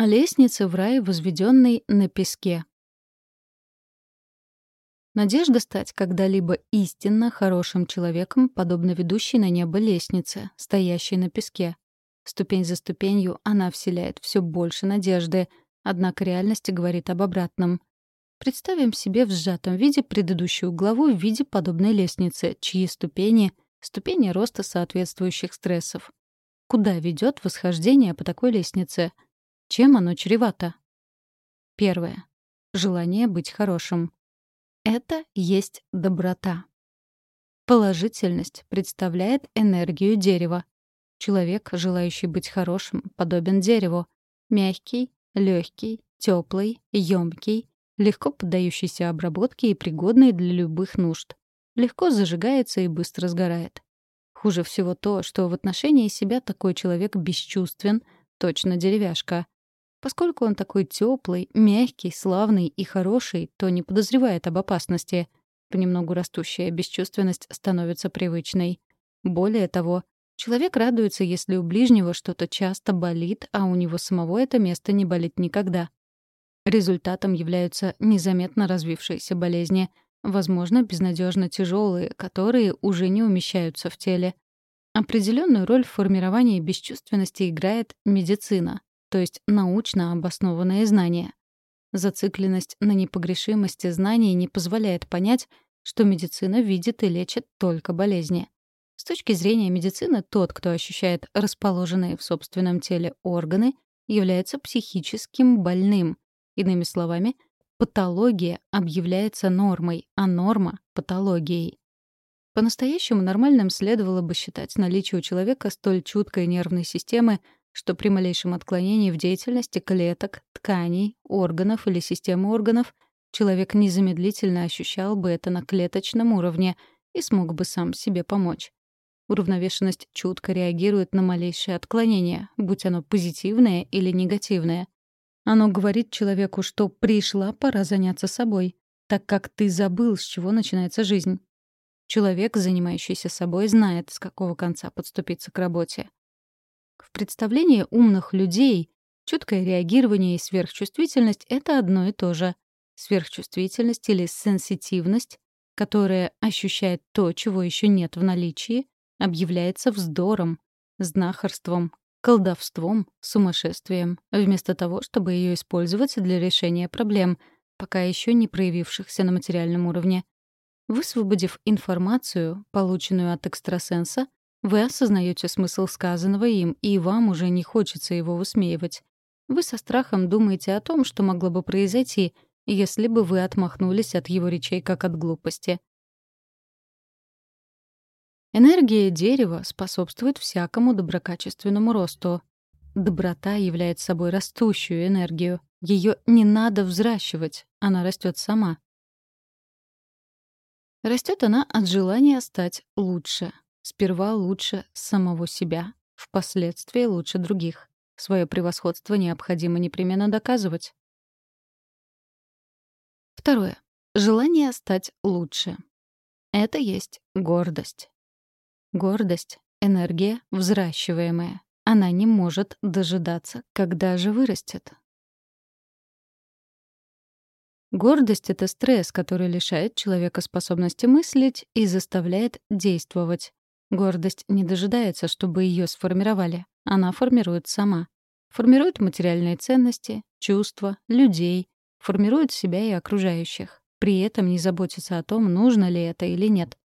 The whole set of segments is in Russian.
О лестнице в рай, возведенной на песке. Надежда стать когда-либо истинно хорошим человеком, подобно ведущей на небо лестнице, стоящей на песке. Ступень за ступенью она вселяет все больше надежды, однако реальность говорит об обратном. Представим себе в сжатом виде предыдущую главу в виде подобной лестницы, чьи ступени — ступени роста соответствующих стрессов. Куда ведет восхождение по такой лестнице? Чем оно чревато? Первое. Желание быть хорошим. Это есть доброта. Положительность представляет энергию дерева. Человек, желающий быть хорошим, подобен дереву. Мягкий, легкий, теплый, емкий, легко поддающийся обработке и пригодный для любых нужд. Легко зажигается и быстро сгорает. Хуже всего то, что в отношении себя такой человек бесчувствен, точно деревяшка. Поскольку он такой теплый, мягкий, славный и хороший, то не подозревает об опасности. Понемногу растущая бесчувственность становится привычной. Более того, человек радуется, если у ближнего что-то часто болит, а у него самого это место не болит никогда. Результатом являются незаметно развившиеся болезни, возможно, безнадежно тяжелые, которые уже не умещаются в теле. Определенную роль в формировании бесчувственности играет медицина то есть научно обоснованное знание. Зацикленность на непогрешимости знаний не позволяет понять, что медицина видит и лечит только болезни. С точки зрения медицины, тот, кто ощущает расположенные в собственном теле органы, является психическим больным. Иными словами, патология объявляется нормой, а норма — патологией. По-настоящему нормальным следовало бы считать наличие у человека столь чуткой нервной системы, что при малейшем отклонении в деятельности клеток, тканей, органов или системы органов человек незамедлительно ощущал бы это на клеточном уровне и смог бы сам себе помочь. Уравновешенность чутко реагирует на малейшее отклонение, будь оно позитивное или негативное. Оно говорит человеку, что пришла пора заняться собой, так как ты забыл, с чего начинается жизнь. Человек, занимающийся собой, знает, с какого конца подступиться к работе. В представлении умных людей чуткое реагирование и сверхчувствительность — это одно и то же. Сверхчувствительность или сенситивность, которая ощущает то, чего еще нет в наличии, объявляется вздором, знахарством, колдовством, сумасшествием, вместо того, чтобы ее использовать для решения проблем, пока еще не проявившихся на материальном уровне. Высвободив информацию, полученную от экстрасенса, вы осознаете смысл сказанного им, и вам уже не хочется его высмеивать. Вы со страхом думаете о том, что могло бы произойти, если бы вы отмахнулись от его речей как от глупости. Энергия дерева способствует всякому доброкачественному росту. Доброта является собой растущую энергию. Ее не надо взращивать, она растет сама. Растет она от желания стать лучше, Сперва лучше самого себя, впоследствии лучше других. Свое превосходство необходимо непременно доказывать. Второе. Желание стать лучше. Это есть гордость. Гордость — энергия взращиваемая. Она не может дожидаться, когда же вырастет. Гордость — это стресс, который лишает человека способности мыслить и заставляет действовать. Гордость не дожидается, чтобы ее сформировали. Она формирует сама. Формирует материальные ценности, чувства, людей, формирует себя и окружающих. При этом не заботится о том, нужно ли это или нет.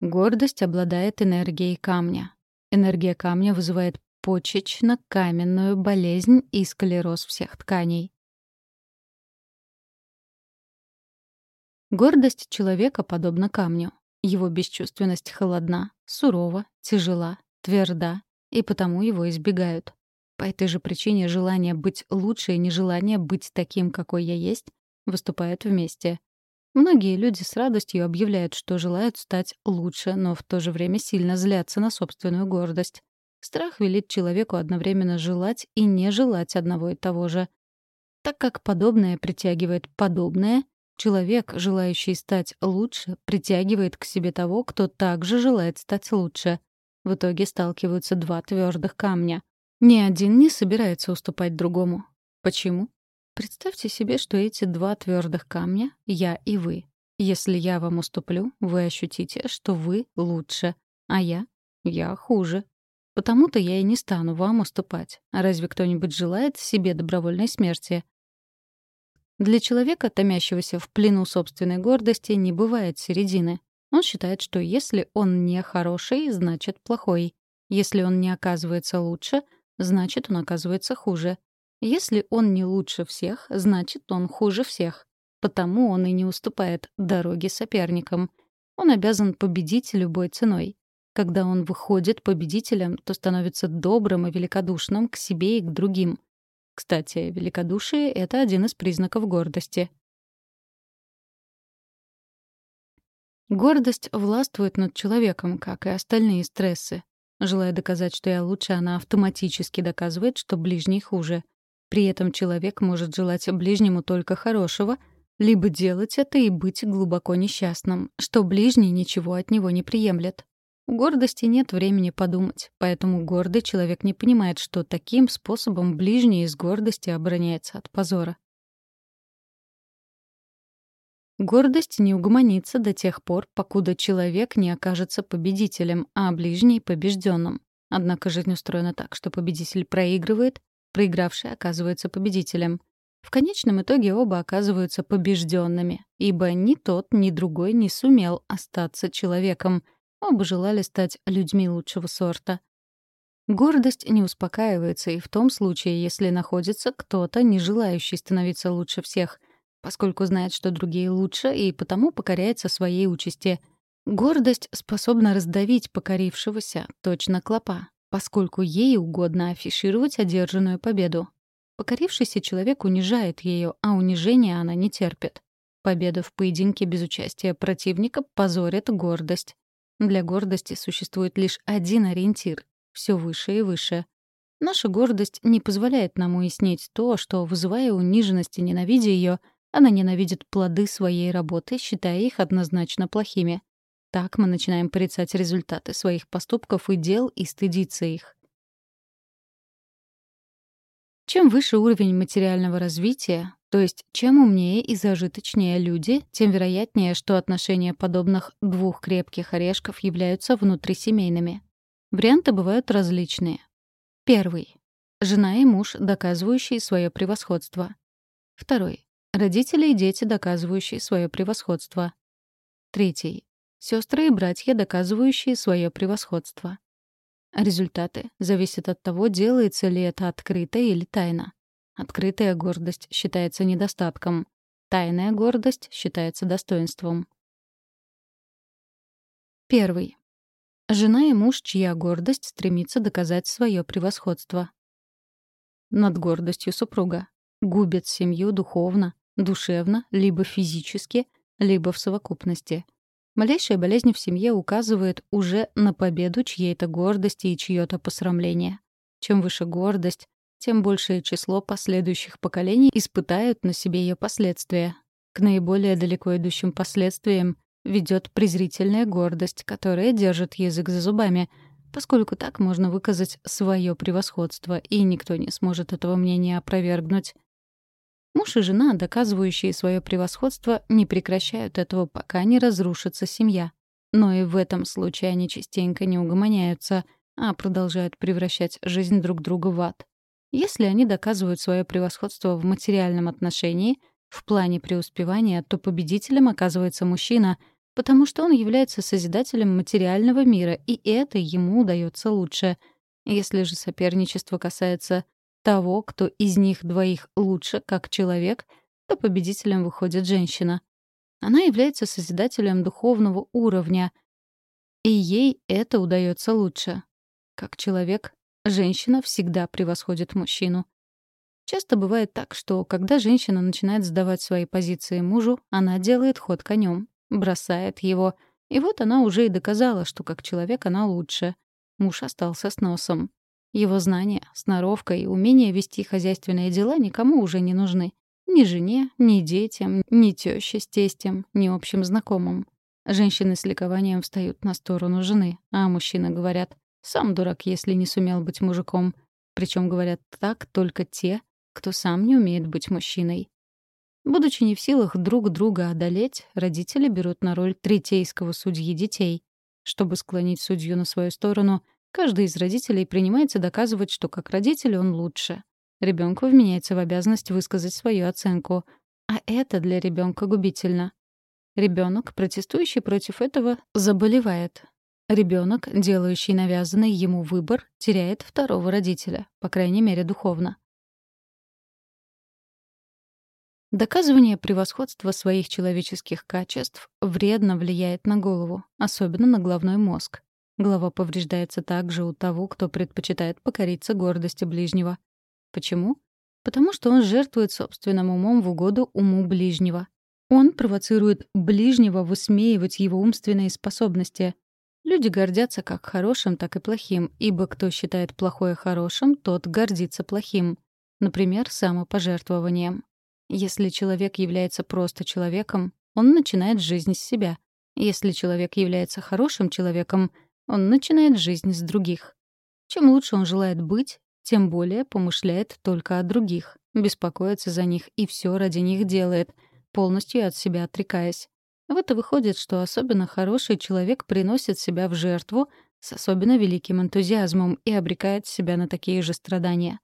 Гордость обладает энергией камня. Энергия камня вызывает почечно-каменную болезнь и склероз всех тканей. Гордость человека подобна камню. Его бесчувственность холодна, сурова, тяжела, тверда, и потому его избегают. По этой же причине желание быть лучше и нежелание быть таким, какой я есть, выступают вместе. Многие люди с радостью объявляют, что желают стать лучше, но в то же время сильно злятся на собственную гордость. Страх велит человеку одновременно желать и не желать одного и того же. Так как подобное притягивает подобное, Человек, желающий стать лучше, притягивает к себе того, кто также желает стать лучше. В итоге сталкиваются два твердых камня. Ни один не собирается уступать другому. Почему? Представьте себе, что эти два твердых камня — я и вы. Если я вам уступлю, вы ощутите, что вы лучше, а я — я хуже. Потому-то я и не стану вам уступать. Разве кто-нибудь желает себе добровольной смерти? Для человека, томящегося в плену собственной гордости, не бывает середины. Он считает, что если он не хороший, значит плохой. Если он не оказывается лучше, значит он оказывается хуже. Если он не лучше всех, значит он хуже всех. Потому он и не уступает дороге соперникам. Он обязан победить любой ценой. Когда он выходит победителем, то становится добрым и великодушным к себе и к другим. Кстати, великодушие — это один из признаков гордости. Гордость властвует над человеком, как и остальные стрессы. Желая доказать, что я лучше, она автоматически доказывает, что ближний хуже. При этом человек может желать ближнему только хорошего, либо делать это и быть глубоко несчастным, что ближний ничего от него не приемлет. У гордости нет времени подумать, поэтому гордый человек не понимает, что таким способом ближний из гордости обороняется от позора. Гордость не угомонится до тех пор, покуда человек не окажется победителем, а ближний — побежденным. Однако жизнь устроена так, что победитель проигрывает, проигравший оказывается победителем. В конечном итоге оба оказываются побежденными, ибо ни тот, ни другой не сумел остаться человеком — Оба желали стать людьми лучшего сорта. Гордость не успокаивается и в том случае, если находится кто-то, не желающий становиться лучше всех, поскольку знает, что другие лучше, и потому покоряется своей участи. Гордость способна раздавить покорившегося, точно клопа, поскольку ей угодно афишировать одержанную победу. Покорившийся человек унижает ее, а унижение она не терпит. Победа в поединке без участия противника позорит гордость. Для гордости существует лишь один ориентир — все выше и выше. Наша гордость не позволяет нам уяснить то, что, вызывая униженность и ненавидя ее, она ненавидит плоды своей работы, считая их однозначно плохими. Так мы начинаем порицать результаты своих поступков и дел и стыдиться их. Чем выше уровень материального развития, то есть, чем умнее и зажиточнее люди, тем вероятнее, что отношения подобных двух крепких орешков являются внутрисемейными. Варианты бывают различные. Первый. Жена и муж, доказывающие свое превосходство. Второй. Родители и дети, доказывающие свое превосходство. Третий. Сестры и братья, доказывающие свое превосходство. Результаты зависят от того, делается ли это открыто или тайно. Открытая гордость считается недостатком. Тайная гордость считается достоинством. Первый. Жена и муж, чья гордость стремится доказать свое превосходство. Над гордостью супруга. Губит семью духовно, душевно, либо физически, либо в совокупности. Малейшая болезнь в семье указывает уже на победу чьей-то гордости и чьё-то посрамление. Чем выше гордость, тем большее число последующих поколений испытают на себе ее последствия. К наиболее далеко идущим последствиям ведет презрительная гордость, которая держит язык за зубами, поскольку так можно выказать свое превосходство, и никто не сможет этого мнения опровергнуть. Муж и жена, доказывающие свое превосходство, не прекращают этого, пока не разрушится семья. Но и в этом случае они частенько не угомоняются, а продолжают превращать жизнь друг друга в ад. Если они доказывают свое превосходство в материальном отношении, в плане преуспевания, то победителем оказывается мужчина, потому что он является созидателем материального мира, и это ему удается лучше. Если же соперничество касается того, кто из них двоих лучше как человек, то победителем выходит женщина. Она является созидателем духовного уровня, и ей это удается лучше. Как человек, женщина всегда превосходит мужчину. Часто бывает так, что когда женщина начинает сдавать свои позиции мужу, она делает ход конем, бросает его. И вот она уже и доказала, что как человек она лучше. Муж остался с носом. Его знания, сноровка и умение вести хозяйственные дела никому уже не нужны. Ни жене, ни детям, ни тёще с тестем, ни общим знакомым. Женщины с ликованием встают на сторону жены, а мужчины говорят сам дурак, если не сумел быть мужиком. Причем говорят так только те, кто сам не умеет быть мужчиной. Будучи не в силах друг друга одолеть, родители берут на роль третейского судьи детей. Чтобы склонить судью на свою сторону, каждый из родителей принимается доказывать, что как родитель он лучше. Ребенку вменяется в обязанность высказать свою оценку. А это для ребенка губительно. Ребенок, протестующий против этого, заболевает. Ребенок, делающий навязанный ему выбор, теряет второго родителя, по крайней мере, духовно. Доказывание превосходства своих человеческих качеств вредно влияет на голову, особенно на головной мозг. Голова повреждается также у того, кто предпочитает покориться гордости ближнего. Почему? Потому что он жертвует собственным умом в угоду уму ближнего. Он провоцирует ближнего высмеивать его умственные способности. Люди гордятся как хорошим, так и плохим, ибо кто считает плохое хорошим, тот гордится плохим. Например, самопожертвованием. Если человек является просто человеком, он начинает жизнь с себя. Если человек является хорошим человеком, он начинает жизнь с других. Чем лучше он желает быть, тем более помышляет только о других, беспокоится за них и все ради них делает, полностью от себя отрекаясь. В это выходит, что особенно хороший человек приносит себя в жертву с особенно великим энтузиазмом и обрекает себя на такие же страдания.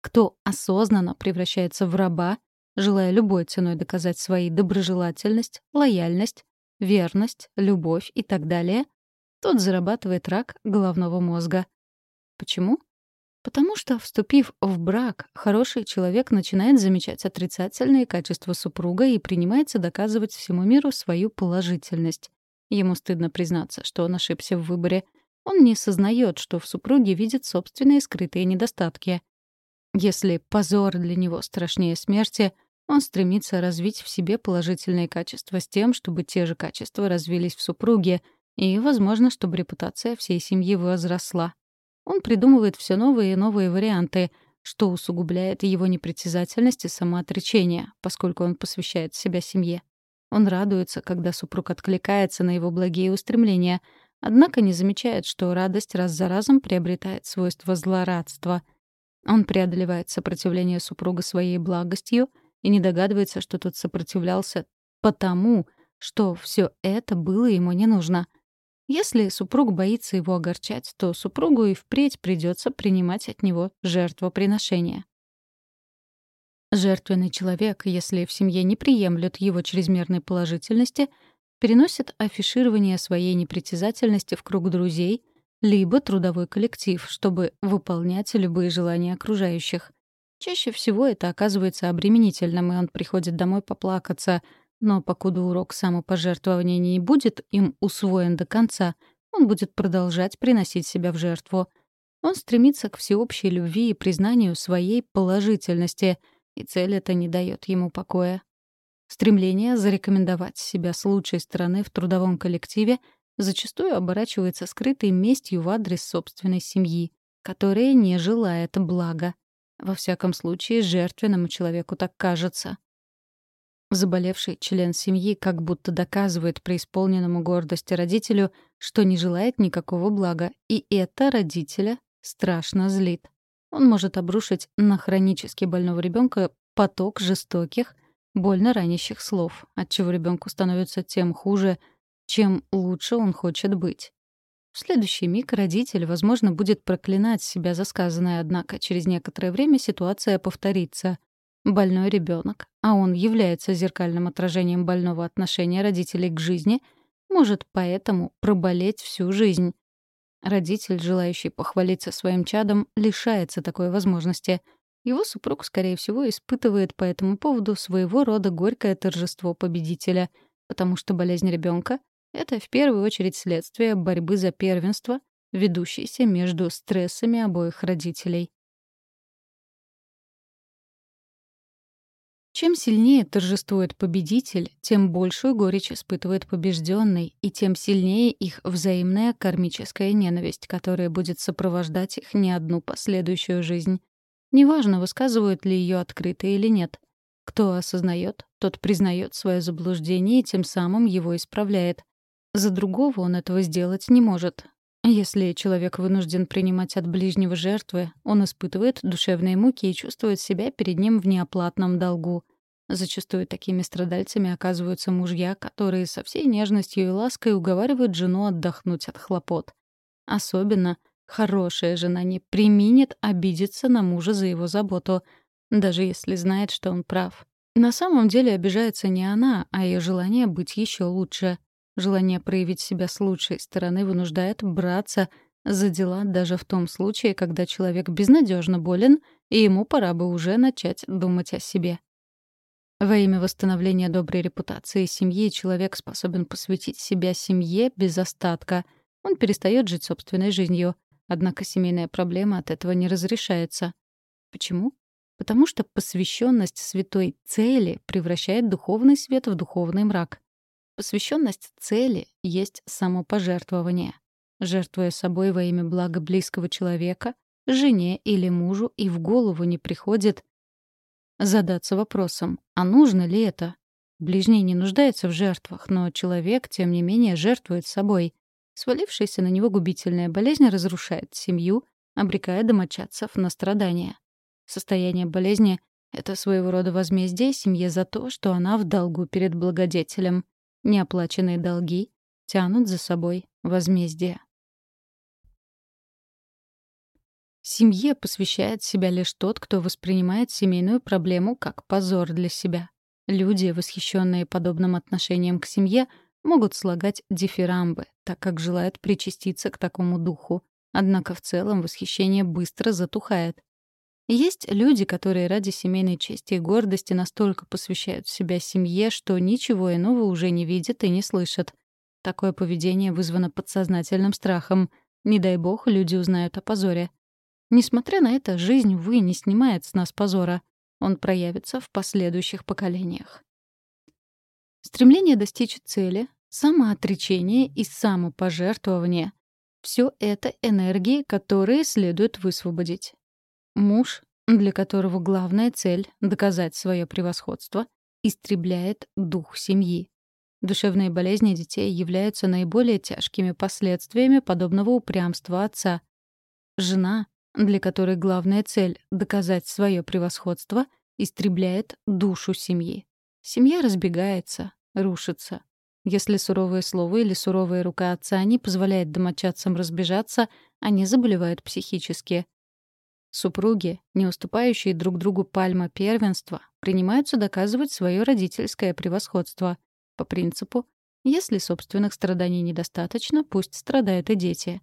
Кто осознанно превращается в раба, желая любой ценой доказать свои доброжелательность, лояльность, верность, любовь и так далее, тот зарабатывает рак головного мозга. Почему? Потому что, вступив в брак, хороший человек начинает замечать отрицательные качества супруга и принимается доказывать всему миру свою положительность. Ему стыдно признаться, что он ошибся в выборе. Он не сознает, что в супруге видит собственные скрытые недостатки. Если позор для него страшнее смерти — он стремится развить в себе положительные качества с тем, чтобы те же качества развились в супруге, и, возможно, чтобы репутация всей семьи возросла. Он придумывает все новые и новые варианты, что усугубляет его непритязательность и самоотречение, поскольку он посвящает себя семье. Он радуется, когда супруг откликается на его благие устремления, однако не замечает, что радость раз за разом приобретает свойство злорадства. Он преодолевает сопротивление супруга своей благостью — и не догадывается, что тот сопротивлялся потому, что все это было ему не нужно. Если супруг боится его огорчать, то супругу и впредь придется принимать от него жертвоприношение. Жертвенный человек, если в семье не приемлют его чрезмерной положительности, переносит афиширование своей непритязательности в круг друзей, либо трудовой коллектив, чтобы выполнять любые желания окружающих. Чаще всего это оказывается обременительным, и он приходит домой поплакаться. Но покуда урок самопожертвования не будет им усвоен до конца, он будет продолжать приносить себя в жертву. Он стремится к всеобщей любви и признанию своей положительности, и цель эта не дает ему покоя. Стремление зарекомендовать себя с лучшей стороны в трудовом коллективе зачастую оборачивается скрытой местью в адрес собственной семьи, которая не желает блага. Во всяком случае, жертвенному человеку так кажется. Заболевший член семьи как будто доказывает преисполненному гордости родителю, что не желает никакого блага, и это родителя страшно злит. Он может обрушить на хронически больного ребенка поток жестоких, больно ранящих слов, отчего ребенку становится тем хуже, чем лучше он хочет быть. В следующий миг родитель, возможно, будет проклинать себя за сказанное, однако через некоторое время ситуация повторится. Больной ребенок, а он является зеркальным отражением больного отношения родителей к жизни, может поэтому проболеть всю жизнь. Родитель, желающий похвалиться своим чадом, лишается такой возможности. Его супруг, скорее всего, испытывает по этому поводу своего рода горькое торжество победителя, потому что болезнь ребенка это в первую очередь следствие борьбы за первенство, ведущейся между стрессами обоих родителей. Чем сильнее торжествует победитель, тем большую горечь испытывает побежденный, и тем сильнее их взаимная кармическая ненависть, которая будет сопровождать их не одну последующую жизнь. Неважно, высказывают ли ее открыто или нет. Кто осознает, тот признает свое заблуждение и тем самым его исправляет. За другого он этого сделать не может. Если человек вынужден принимать от ближнего жертвы, он испытывает душевные муки и чувствует себя перед ним в неоплатном долгу. Зачастую такими страдальцами оказываются мужья, которые со всей нежностью и лаской уговаривают жену отдохнуть от хлопот. Особенно хорошая жена не применит обидеться на мужа за его заботу, даже если знает, что он прав. На самом деле обижается не она, а ее желание быть еще лучше. Желание проявить себя с лучшей стороны вынуждает браться за дела даже в том случае, когда человек безнадежно болен, и ему пора бы уже начать думать о себе. Во имя восстановления доброй репутации семьи человек способен посвятить себя семье без остатка. Он перестает жить собственной жизнью. Однако семейная проблема от этого не разрешается. Почему? Потому что посвященность святой цели превращает духовный свет в духовный мрак. Посвященность цели есть самопожертвование. Жертвуя собой во имя блага близкого человека, жене или мужу и в голову не приходит задаться вопросом, а нужно ли это? Ближний не нуждается в жертвах, но человек, тем не менее, жертвует собой. Свалившаяся на него губительная болезнь разрушает семью, обрекая домочадцев на страдания. Состояние болезни — это своего рода возмездие семье за то, что она в долгу перед благодетелем. Неоплаченные долги тянут за собой возмездие. Семье посвящает себя лишь тот, кто воспринимает семейную проблему как позор для себя. Люди, восхищенные подобным отношением к семье, могут слагать дифирамбы, так как желают причаститься к такому духу. Однако в целом восхищение быстро затухает. Есть люди, которые ради семейной чести и гордости настолько посвящают себя семье, что ничего иного уже не видят и не слышат. Такое поведение вызвано подсознательным страхом. Не дай бог, люди узнают о позоре. Несмотря на это, жизнь, увы, не снимает с нас позора. Он проявится в последующих поколениях. Стремление достичь цели, самоотречение и самопожертвование — все это энергии, которые следует высвободить. Муж, для которого главная цель — доказать свое превосходство, истребляет дух семьи. Душевные болезни детей являются наиболее тяжкими последствиями подобного упрямства отца. Жена, для которой главная цель — доказать свое превосходство, истребляет душу семьи. Семья разбегается, рушится. Если суровое слово или суровая рука отца не позволяет домочадцам разбежаться, они заболевают психически. Супруги, не уступающие друг другу пальма первенства, принимаются доказывать свое родительское превосходство. По принципу «если собственных страданий недостаточно, пусть страдают и дети».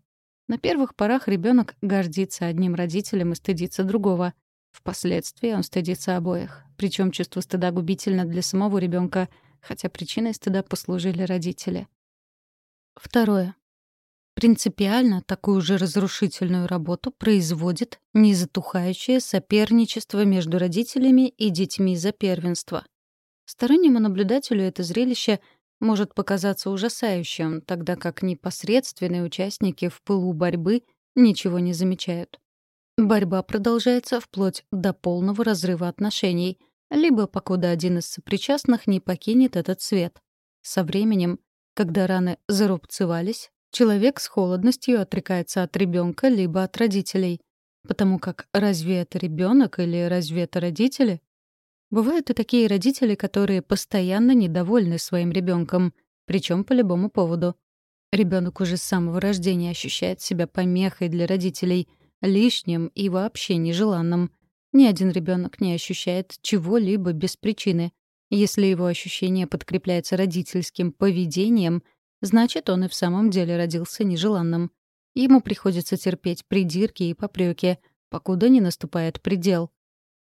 На первых порах ребенок гордится одним родителем и стыдится другого. Впоследствии он стыдится обоих. Причем чувство стыда губительно для самого ребенка, хотя причиной стыда послужили родители. Второе. Принципиально такую же разрушительную работу производит незатухающее соперничество между родителями и детьми за первенство. Стороннему наблюдателю это зрелище может показаться ужасающим, тогда как непосредственные участники в пылу борьбы ничего не замечают. Борьба продолжается вплоть до полного разрыва отношений, либо покуда один из сопричастных не покинет этот свет. Со временем, когда раны зарубцевались, Человек с холодностью отрекается от ребенка либо от родителей. Потому как разве это ребенок или разве это родители? Бывают и такие родители, которые постоянно недовольны своим ребенком, причем по любому поводу. Ребенок уже с самого рождения ощущает себя помехой для родителей, лишним и вообще нежеланным. Ни один ребенок не ощущает чего-либо без причины. Если его ощущение подкрепляется родительским поведением, Значит, он и в самом деле родился нежеланным. Ему приходится терпеть придирки и попреки, покуда не наступает предел.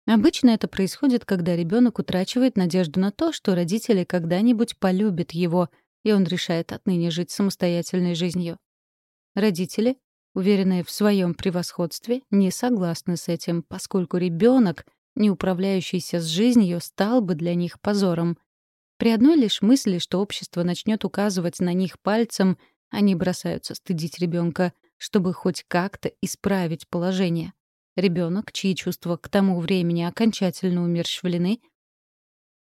Обычно это происходит, когда ребенок утрачивает надежду на то, что родители когда-нибудь полюбят его, и он решает отныне жить самостоятельной жизнью. Родители, уверенные в своем превосходстве, не согласны с этим, поскольку ребенок, не управляющийся с жизнью, стал бы для них позором. При одной лишь мысли, что общество начнет указывать на них пальцем, они бросаются стыдить ребенка, чтобы хоть как-то исправить положение. Ребенок, чьи чувства к тому времени окончательно умерщвлены,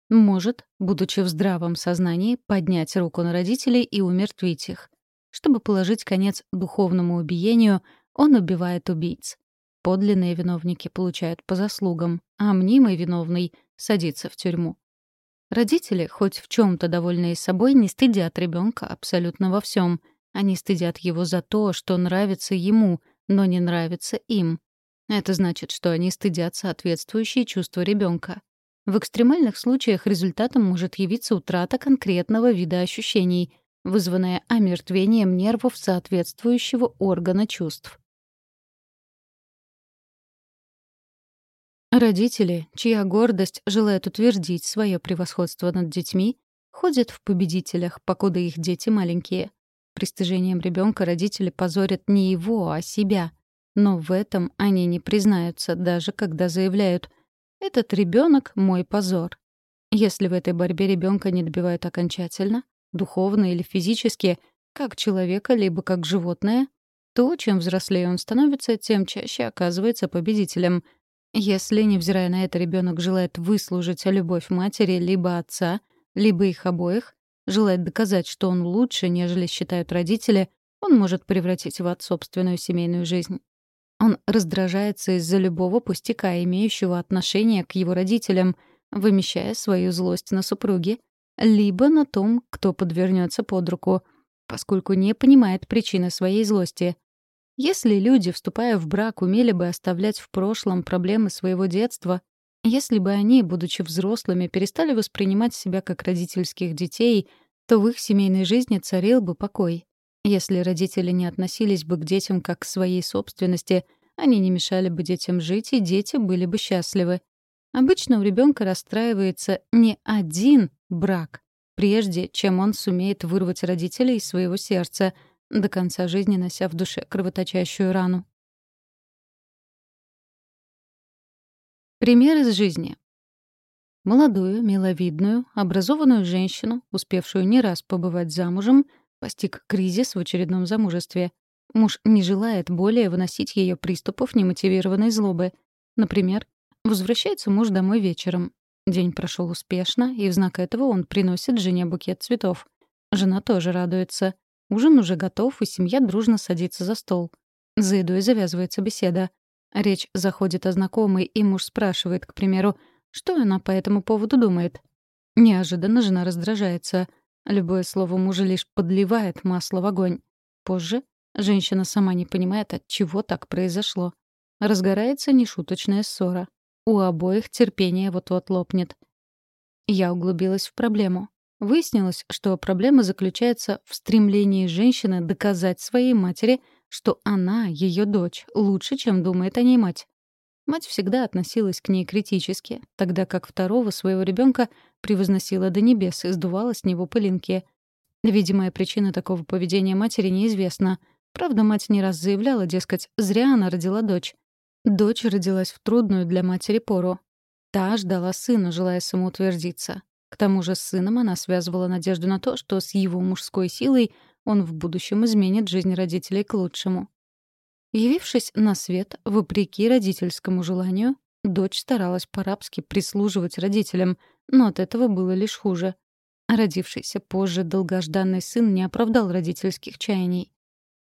может, будучи в здравом сознании, поднять руку на родителей и умертвить их. Чтобы положить конец духовному убиению, он убивает убийц. Подлинные виновники получают по заслугам, а мнимый виновный садится в тюрьму. Родители, хоть в чем то довольные собой, не стыдят ребенка абсолютно во всем. Они стыдят его за то, что нравится ему, но не нравится им. Это значит, что они стыдят соответствующие чувства ребенка. В экстремальных случаях результатом может явиться утрата конкретного вида ощущений, вызванная омертвением нервов соответствующего органа чувств. Родители, чья гордость желает утвердить свое превосходство над детьми, ходят в победителях, покуда их дети маленькие. Пристыжением ребенка родители позорят не его, а себя. Но в этом они не признаются, даже когда заявляют «этот ребенок мой позор». Если в этой борьбе ребенка не добивают окончательно, духовно или физически, как человека, либо как животное, то чем взрослее он становится, тем чаще оказывается победителем — если, невзирая на это, ребенок желает выслужить любовь матери либо отца, либо их обоих, желает доказать, что он лучше, нежели считают родители, он может превратить в ад собственную семейную жизнь. Он раздражается из-за любого пустяка, имеющего отношение к его родителям, вымещая свою злость на супруге, либо на том, кто подвернется под руку, поскольку не понимает причины своей злости. Если люди, вступая в брак, умели бы оставлять в прошлом проблемы своего детства, если бы они, будучи взрослыми, перестали воспринимать себя как родительских детей, то в их семейной жизни царил бы покой. Если родители не относились бы к детям как к своей собственности, они не мешали бы детям жить, и дети были бы счастливы. Обычно у ребенка расстраивается не один брак, прежде чем он сумеет вырвать родителей из своего сердца — до конца жизни нося в душе кровоточащую рану. Пример из жизни. Молодую, миловидную, образованную женщину, успевшую не раз побывать замужем, постиг кризис в очередном замужестве. Муж не желает более выносить ее приступов немотивированной злобы. Например, возвращается муж домой вечером. День прошел успешно, и в знак этого он приносит жене букет цветов. Жена тоже радуется. Ужин уже готов, и семья дружно садится за стол. За едой завязывается беседа. Речь заходит о знакомой, и муж спрашивает, к примеру, что она по этому поводу думает. Неожиданно жена раздражается. Любое слово мужа лишь подливает масло в огонь. Позже женщина сама не понимает, от чего так произошло. Разгорается нешуточная ссора. У обоих терпение вот-вот лопнет. Я углубилась в проблему. Выяснилось, что проблема заключается в стремлении женщины доказать своей матери, что она, ее дочь, лучше, чем думает о ней мать. Мать всегда относилась к ней критически, тогда как второго своего ребенка превозносила до небес и сдувала с него пылинки. Видимая причина такого поведения матери неизвестна. Правда, мать не раз заявляла, дескать, зря она родила дочь. Дочь родилась в трудную для матери пору. Та ждала сына, желая самоутвердиться. К тому же с сыном она связывала надежду на то, что с его мужской силой он в будущем изменит жизнь родителей к лучшему. Явившись на свет, вопреки родительскому желанию, дочь старалась по-рабски прислуживать родителям, но от этого было лишь хуже. Родившийся позже долгожданный сын не оправдал родительских чаяний.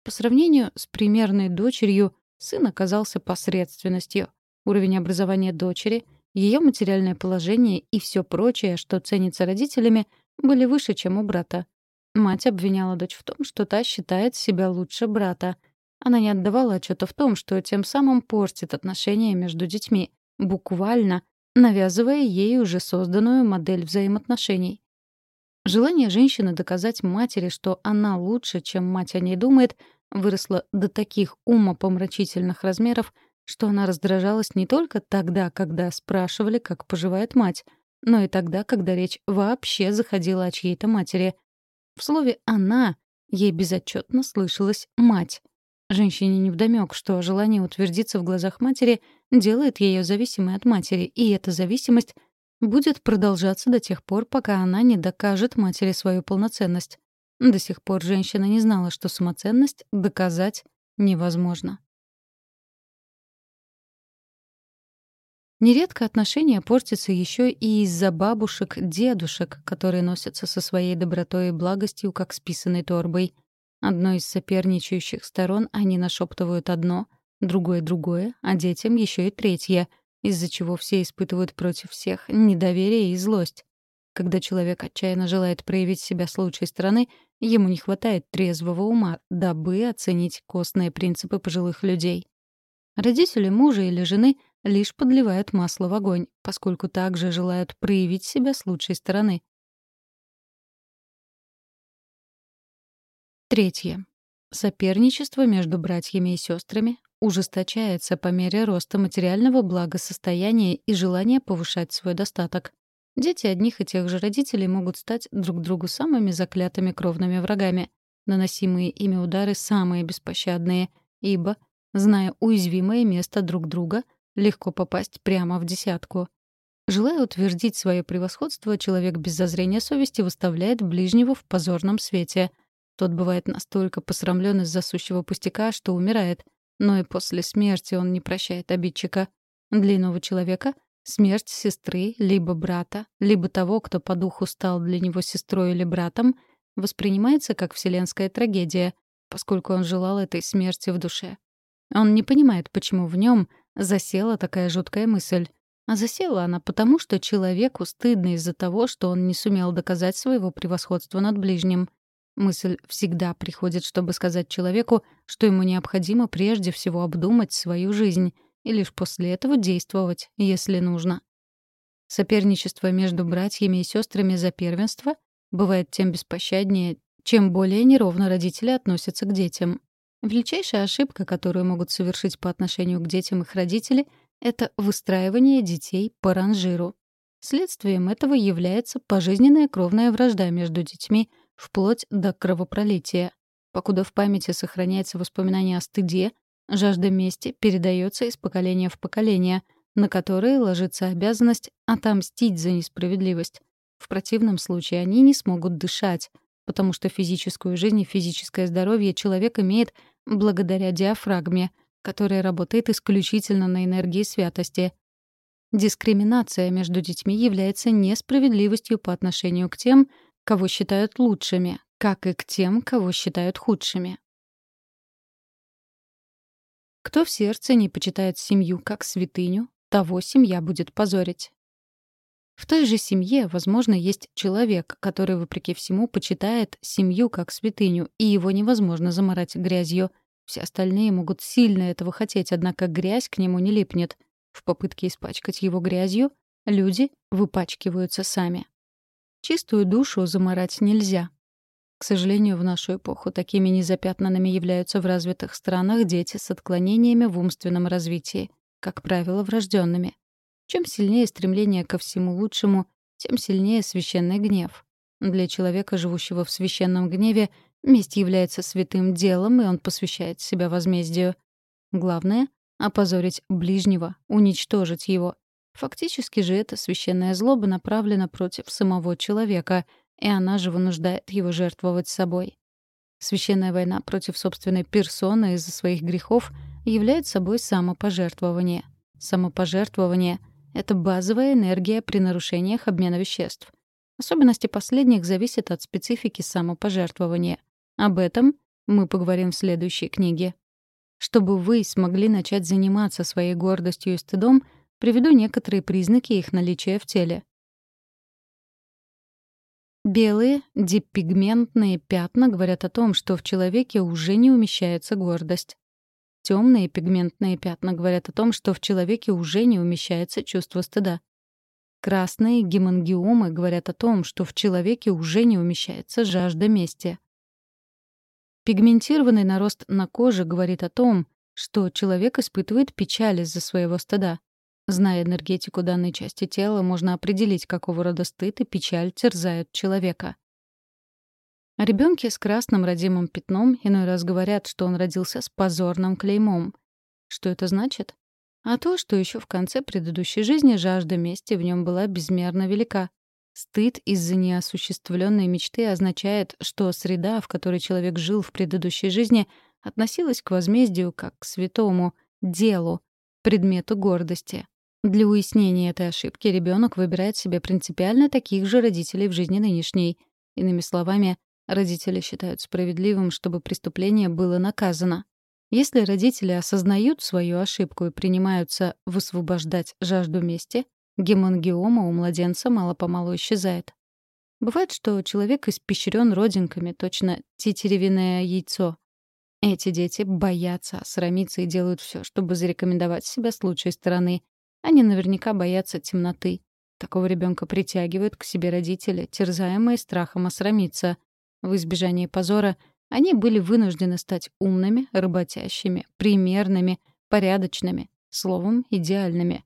По сравнению с примерной дочерью, сын оказался посредственностью. Уровень образования дочери ее материальное положение и все прочее, что ценится родителями, были выше, чем у брата. Мать обвиняла дочь в том, что та считает себя лучше брата. Она не отдавала отчета в том, что тем самым портит отношения между детьми, буквально навязывая ей уже созданную модель взаимоотношений. Желание женщины доказать матери, что она лучше, чем мать о ней думает, выросло до таких умопомрачительных размеров, что она раздражалась не только тогда, когда спрашивали, как поживает мать, но и тогда, когда речь вообще заходила о чьей-то матери. В слове «она» ей безотчетно слышалась «мать». Женщине невдомёк, что желание утвердиться в глазах матери делает ее зависимой от матери, и эта зависимость будет продолжаться до тех пор, пока она не докажет матери свою полноценность. До сих пор женщина не знала, что самоценность доказать невозможно. Нередко отношения портятся еще и из-за бабушек, дедушек, которые носятся со своей добротой и благостью, как с писаной торбой. Одной из соперничающих сторон они нашептывают одно, другое — другое, а детям еще и третье, из-за чего все испытывают против всех недоверие и злость. Когда человек отчаянно желает проявить себя с лучшей стороны, ему не хватает трезвого ума, дабы оценить костные принципы пожилых людей. Родители мужа или жены лишь подливают масло в огонь, поскольку также желают проявить себя с лучшей стороны. Третье. Соперничество между братьями и сестрами ужесточается по мере роста материального благосостояния и желания повышать свой достаток. Дети одних и тех же родителей могут стать друг другу самыми заклятыми кровными врагами. Наносимые ими удары самые беспощадные, ибо, зная уязвимое место друг друга, легко попасть прямо в десятку. Желая утвердить свое превосходство, человек без зазрения совести выставляет ближнего в позорном свете. Тот бывает настолько посрамлен из-за сущего пустяка, что умирает, но и после смерти он не прощает обидчика. Для иного человека — Смерть сестры, либо брата, либо того, кто по духу стал для него сестрой или братом, воспринимается как вселенская трагедия, поскольку он желал этой смерти в душе. Он не понимает, почему в нем засела такая жуткая мысль. А засела она потому, что человеку стыдно из-за того, что он не сумел доказать своего превосходства над ближним. Мысль всегда приходит, чтобы сказать человеку, что ему необходимо прежде всего обдумать свою жизнь — и лишь после этого действовать, если нужно. Соперничество между братьями и сестрами за первенство бывает тем беспощаднее, чем более неровно родители относятся к детям. Величайшая ошибка, которую могут совершить по отношению к детям их родители, это выстраивание детей по ранжиру. Следствием этого является пожизненная кровная вражда между детьми вплоть до кровопролития. Покуда в памяти сохраняется воспоминание о стыде, Жажда мести передается из поколения в поколение, на которые ложится обязанность отомстить за несправедливость. В противном случае они не смогут дышать, потому что физическую жизнь и физическое здоровье человек имеет благодаря диафрагме, которая работает исключительно на энергии святости. Дискриминация между детьми является несправедливостью по отношению к тем, кого считают лучшими, как и к тем, кого считают худшими. Кто в сердце не почитает семью как святыню, того семья будет позорить. В той же семье, возможно, есть человек, который, вопреки всему, почитает семью как святыню, и его невозможно заморать грязью. Все остальные могут сильно этого хотеть, однако грязь к нему не липнет. В попытке испачкать его грязью люди выпачкиваются сами. Чистую душу заморать нельзя, к сожалению, в нашу эпоху такими незапятнанными являются в развитых странах дети с отклонениями в умственном развитии, как правило, врожденными. Чем сильнее стремление ко всему лучшему, тем сильнее священный гнев. Для человека, живущего в священном гневе, месть является святым делом, и он посвящает себя возмездию. Главное — опозорить ближнего, уничтожить его. Фактически же эта священная злоба направлена против самого человека — и она же вынуждает его жертвовать собой. Священная война против собственной персоны из-за своих грехов является собой самопожертвование. Самопожертвование — это базовая энергия при нарушениях обмена веществ. Особенности последних зависят от специфики самопожертвования. Об этом мы поговорим в следующей книге. Чтобы вы смогли начать заниматься своей гордостью и стыдом, приведу некоторые признаки их наличия в теле. Белые дипигментные пятна говорят о том, что в человеке уже не умещается гордость. Темные пигментные пятна говорят о том, что в человеке уже не умещается чувство стыда. Красные гемангиомы говорят о том, что в человеке уже не умещается жажда мести. Пигментированный нарост на коже говорит о том, что человек испытывает печаль из-за своего стыда. Зная энергетику данной части тела, можно определить, какого рода стыд и печаль терзают человека. О ребенке с красным родимым пятном иной раз говорят, что он родился с позорным клеймом. Что это значит? А то, что еще в конце предыдущей жизни жажда мести в нем была безмерно велика. Стыд из-за неосуществленной мечты означает, что среда, в которой человек жил в предыдущей жизни, относилась к возмездию как к святому, делу, предмету гордости. Для уяснения этой ошибки ребенок выбирает себе принципиально таких же родителей в жизни нынешней. Иными словами, Родители считают справедливым, чтобы преступление было наказано. Если родители осознают свою ошибку и принимаются высвобождать жажду мести, гемангиома у младенца мало-помалу исчезает. Бывает, что человек испещрен родинками, точно тетеревиное яйцо. Эти дети боятся срамиться и делают все, чтобы зарекомендовать себя с лучшей стороны. Они наверняка боятся темноты. Такого ребенка притягивают к себе родители, терзаемые страхом осрамиться. В избежание позора они были вынуждены стать умными, работящими, примерными, порядочными, словом, идеальными.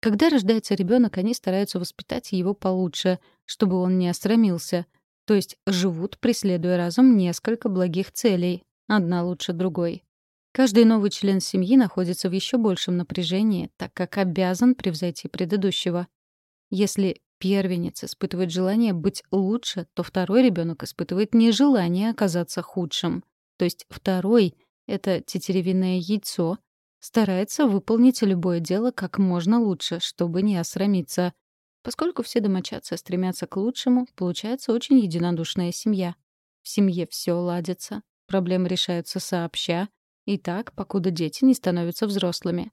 Когда рождается ребенок, они стараются воспитать его получше, чтобы он не остромился. То есть живут, преследуя разум несколько благих целей, одна лучше другой. Каждый новый член семьи находится в еще большем напряжении, так как обязан превзойти предыдущего. Если первенец испытывает желание быть лучше, то второй ребенок испытывает нежелание оказаться худшим. То есть второй — это тетеревиное яйцо, старается выполнить любое дело как можно лучше, чтобы не осрамиться. Поскольку все домочадцы стремятся к лучшему, получается очень единодушная семья. В семье все ладится, проблемы решаются сообща, и так, покуда дети не становятся взрослыми.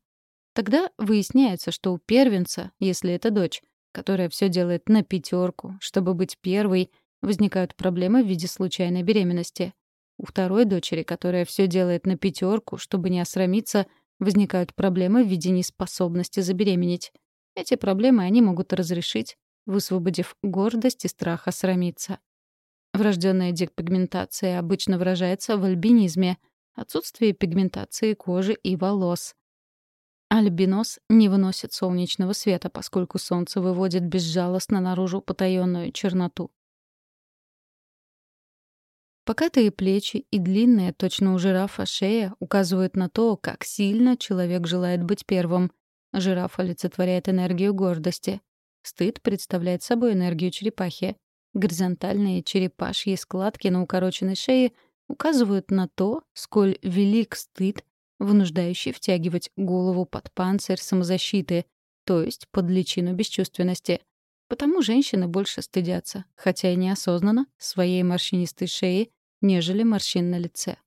Тогда выясняется, что у первенца, если это дочь, которая все делает на пятерку, чтобы быть первой, возникают проблемы в виде случайной беременности. У второй дочери, которая все делает на пятерку, чтобы не осрамиться, возникают проблемы в виде неспособности забеременеть. Эти проблемы они могут разрешить, высвободив гордость и страх осрамиться. Врожденная депигментация обычно выражается в альбинизме, отсутствии пигментации кожи и волос. Альбинос не выносит солнечного света, поскольку солнце выводит безжалостно наружу потаённую черноту. Покатые плечи и длинная, точно у жирафа, шея указывают на то, как сильно человек желает быть первым. Жираф олицетворяет энергию гордости. Стыд представляет собой энергию черепахи. Горизонтальные черепашьи складки на укороченной шее указывают на то, сколь велик стыд, вынуждающий втягивать голову под панцирь самозащиты, то есть под личину бесчувственности. Потому женщины больше стыдятся, хотя и неосознанно, своей морщинистой шеи нежели морщин на лице.